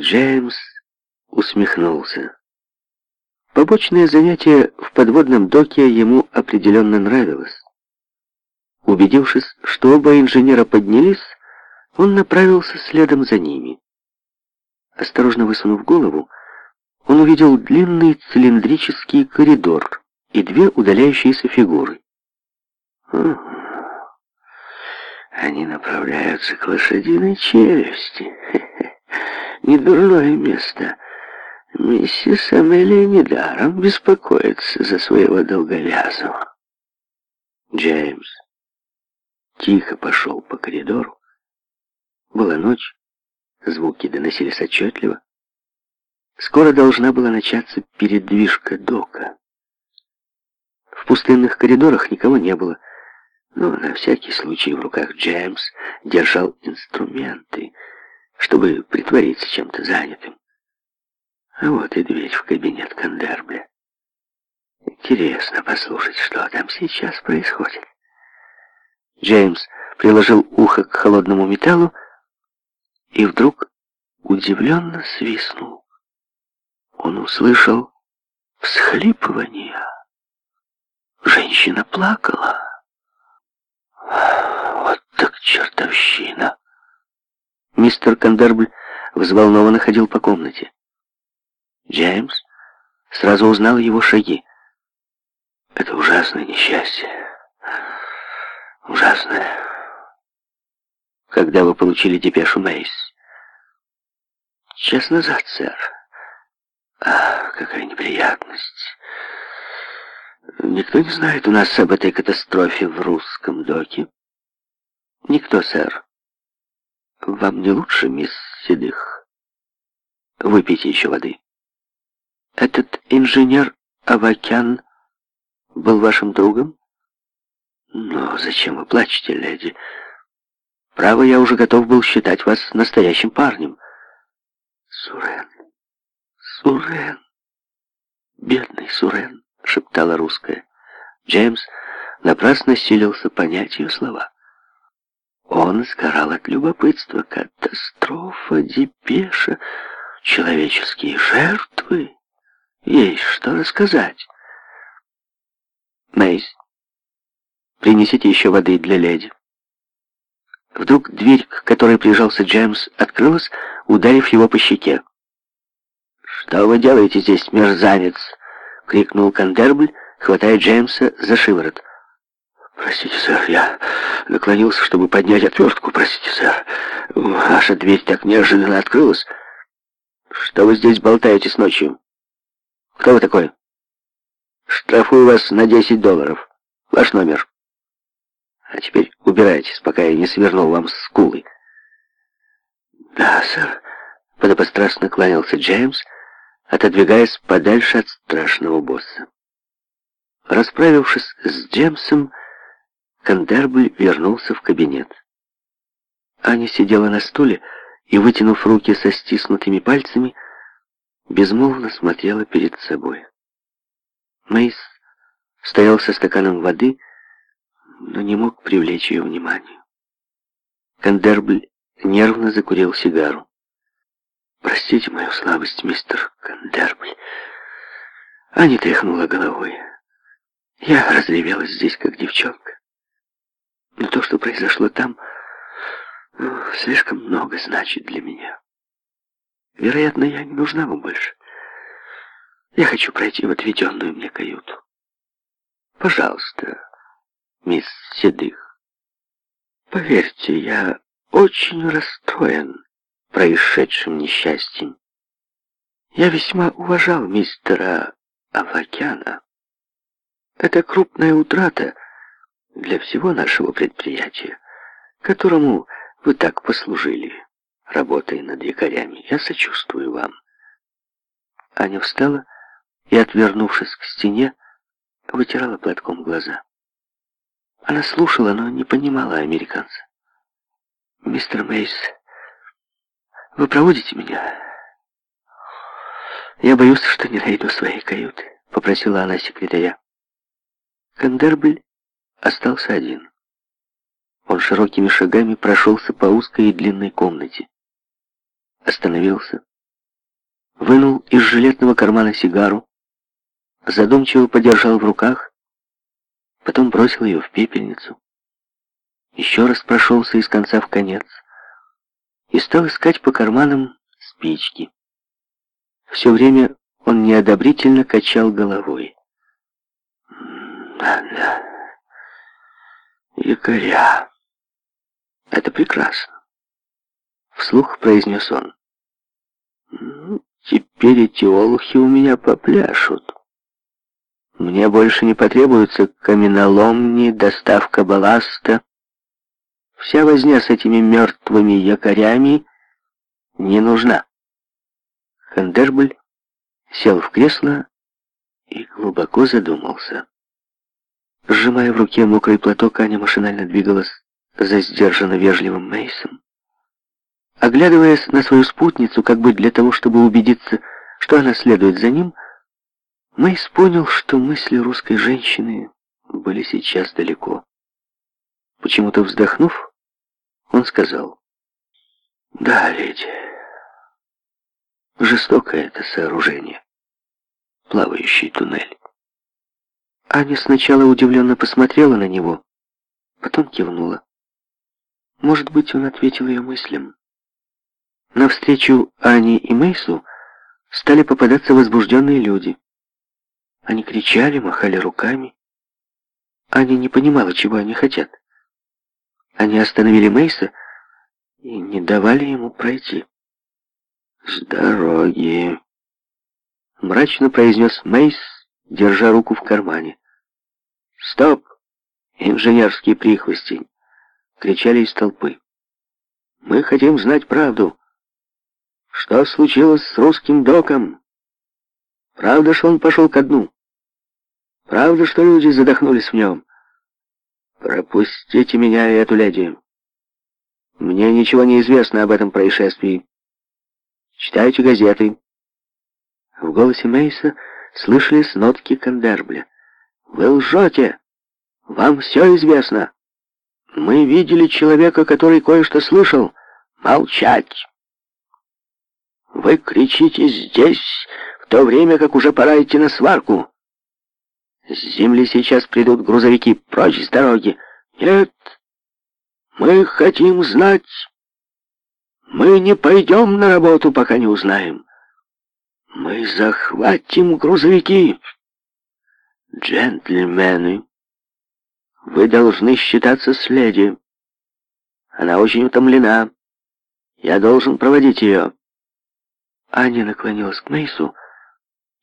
Джеймс усмехнулся. Побочное занятие в подводном доке ему определенно нравилось. Убедившись, что оба инженера поднялись, он направился следом за ними. Осторожно высунув голову, он увидел длинный цилиндрический коридор и две удаляющиеся фигуры. «Они направляются к лошадиной челюсти», и дурное место. Миссис Амелия недаром беспокоится за своего долговязого. Джеймс тихо пошел по коридору. Была ночь, звуки доносились отчетливо. Скоро должна была начаться передвижка дока. В пустынных коридорах никого не было, но на всякий случай в руках Джеймс держал инструменты — чтобы притвориться чем-то занятым. А вот и дверь в кабинет Кандербля. Интересно послушать, что там сейчас происходит. Джеймс приложил ухо к холодному металлу и вдруг удивленно свистнул. Он услышал всхлипывание. Женщина плакала. Вот так чертовщина! Мистер Кандербль взволнованно ходил по комнате. Джеймс сразу узнал его шаги. «Это ужасное несчастье. Ужасное. Когда вы получили депешу, Мэйс?» «Час назад, сэр. Ах, какая неприятность. Никто не знает у нас об этой катастрофе в русском доке?» «Никто, сэр. «Вам не лучше, мисс Седых? Выпейте еще воды. Этот инженер Авакян был вашим другом?» «Но зачем вы плачете, леди? Право, я уже готов был считать вас настоящим парнем». «Сурен, Сурен, бедный Сурен», — шептала русская. Джеймс напрасно силился понять ее слова. Он сгорал от любопытства. Катастрофа, депеша, человеческие жертвы. Есть что рассказать. Мейс, принесите еще воды для леди. Вдруг дверь, к которой прижался Джеймс, открылась, ударив его по щеке. «Что вы делаете здесь, мерзавец?» — крикнул Кандербль, хватая Джеймса за шиворот. «Простите, сэр, я наклонился, чтобы поднять отвертку. Простите, сэр, ваша дверь так неожиданно открылась. Что вы здесь болтаете с ночью? Кто вы такой? Штрафую вас на 10 долларов. Ваш номер. А теперь убирайтесь, пока я не свернул вам скулы». «Да, сэр», — подобострастно кланялся Джеймс, отодвигаясь подальше от страшного босса. Расправившись с Джеймсом, Кандербль вернулся в кабинет. Аня сидела на стуле и, вытянув руки со стиснутыми пальцами, безмолвно смотрела перед собой. Мейс стоял со стаканом воды, но не мог привлечь ее внимание. Кандербль нервно закурил сигару. «Простите мою слабость, мистер Кандербль». Аня тряхнула головой. «Я разревелась здесь, как девчонка. Но то, что произошло там, ну, слишком много значит для меня. Вероятно, я не нужна вам больше. Я хочу пройти в отведенную мне каюту. Пожалуйста, мисс Седых, поверьте, я очень расстроен происшедшим несчастьем. Я весьма уважал мистера Авакяна. Это крупная утрата — для всего нашего предприятия, которому вы так послужили, работая над якорями. Я сочувствую вам». Аня встала и, отвернувшись к стене, вытирала платком глаза. Она слушала, но не понимала американца. «Мистер Мейс, вы проводите меня?» «Я боюсь, что не найду своей каюты», — попросила она секретаря. Кандербль остался один. Он широкими шагами прошелся по узкой и длинной комнате. Остановился. Вынул из жилетного кармана сигару. Задумчиво подержал в руках. Потом бросил ее в пепельницу. Еще раз прошелся из конца в конец. И стал искать по карманам спички. Все время он неодобрительно качал головой. «Да, да» якоря. Это прекрасно, вслух произнес он. Ну, теперь эти олухи у меня попляшут. Мне больше не потребуется каменоломни, доставка балласта. Вся возня с этими мертвыми якорями не нужна. Хандербль сел в кресло и глубоко задумался. Сжимая в руке мокрый платок, Аня машинально двигалась за сдержанно вежливым Мейсом. Оглядываясь на свою спутницу, как бы для того, чтобы убедиться, что она следует за ним, Мейс понял, что мысли русской женщины были сейчас далеко. Почему-то вздохнув, он сказал, «Да, леди, жестокое это сооружение, плавающий туннель». Аня сначала удивленно посмотрела на него, потом кивнула. Может быть, он ответил ее мыслям. Навстречу Ане и Мейсу стали попадаться возбужденные люди. Они кричали, махали руками. Аня не понимала, чего они хотят. Они остановили Мейса и не давали ему пройти. «С дороги!» — мрачно произнес Мейс, держа руку в кармане. «Стоп! Инженерский прихвостень!» — кричали из толпы. «Мы хотим знать правду. Что случилось с русским доком? Правда, что он пошел ко дну? Правда, что люди задохнулись в нем? Пропустите меня и эту леди. Мне ничего не известно об этом происшествии. Читайте газеты». В голосе Мейса слышались нотки Кандербля. «Вы лжете! Вам все известно! Мы видели человека, который кое-что слышал. Молчать!» «Вы кричите здесь, в то время как уже пора идти на сварку!» «С земли сейчас придут грузовики, прочь с дороги!» «Нет! Мы хотим знать!» «Мы не пойдем на работу, пока не узнаем!» «Мы захватим грузовики!» «Джентльмены, вы должны считаться с леди. Она очень утомлена. Я должен проводить ее». Аня наклонилась к Мейсу,